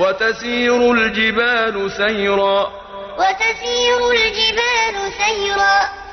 وتسير الجبال سيرا. وتسير الجبال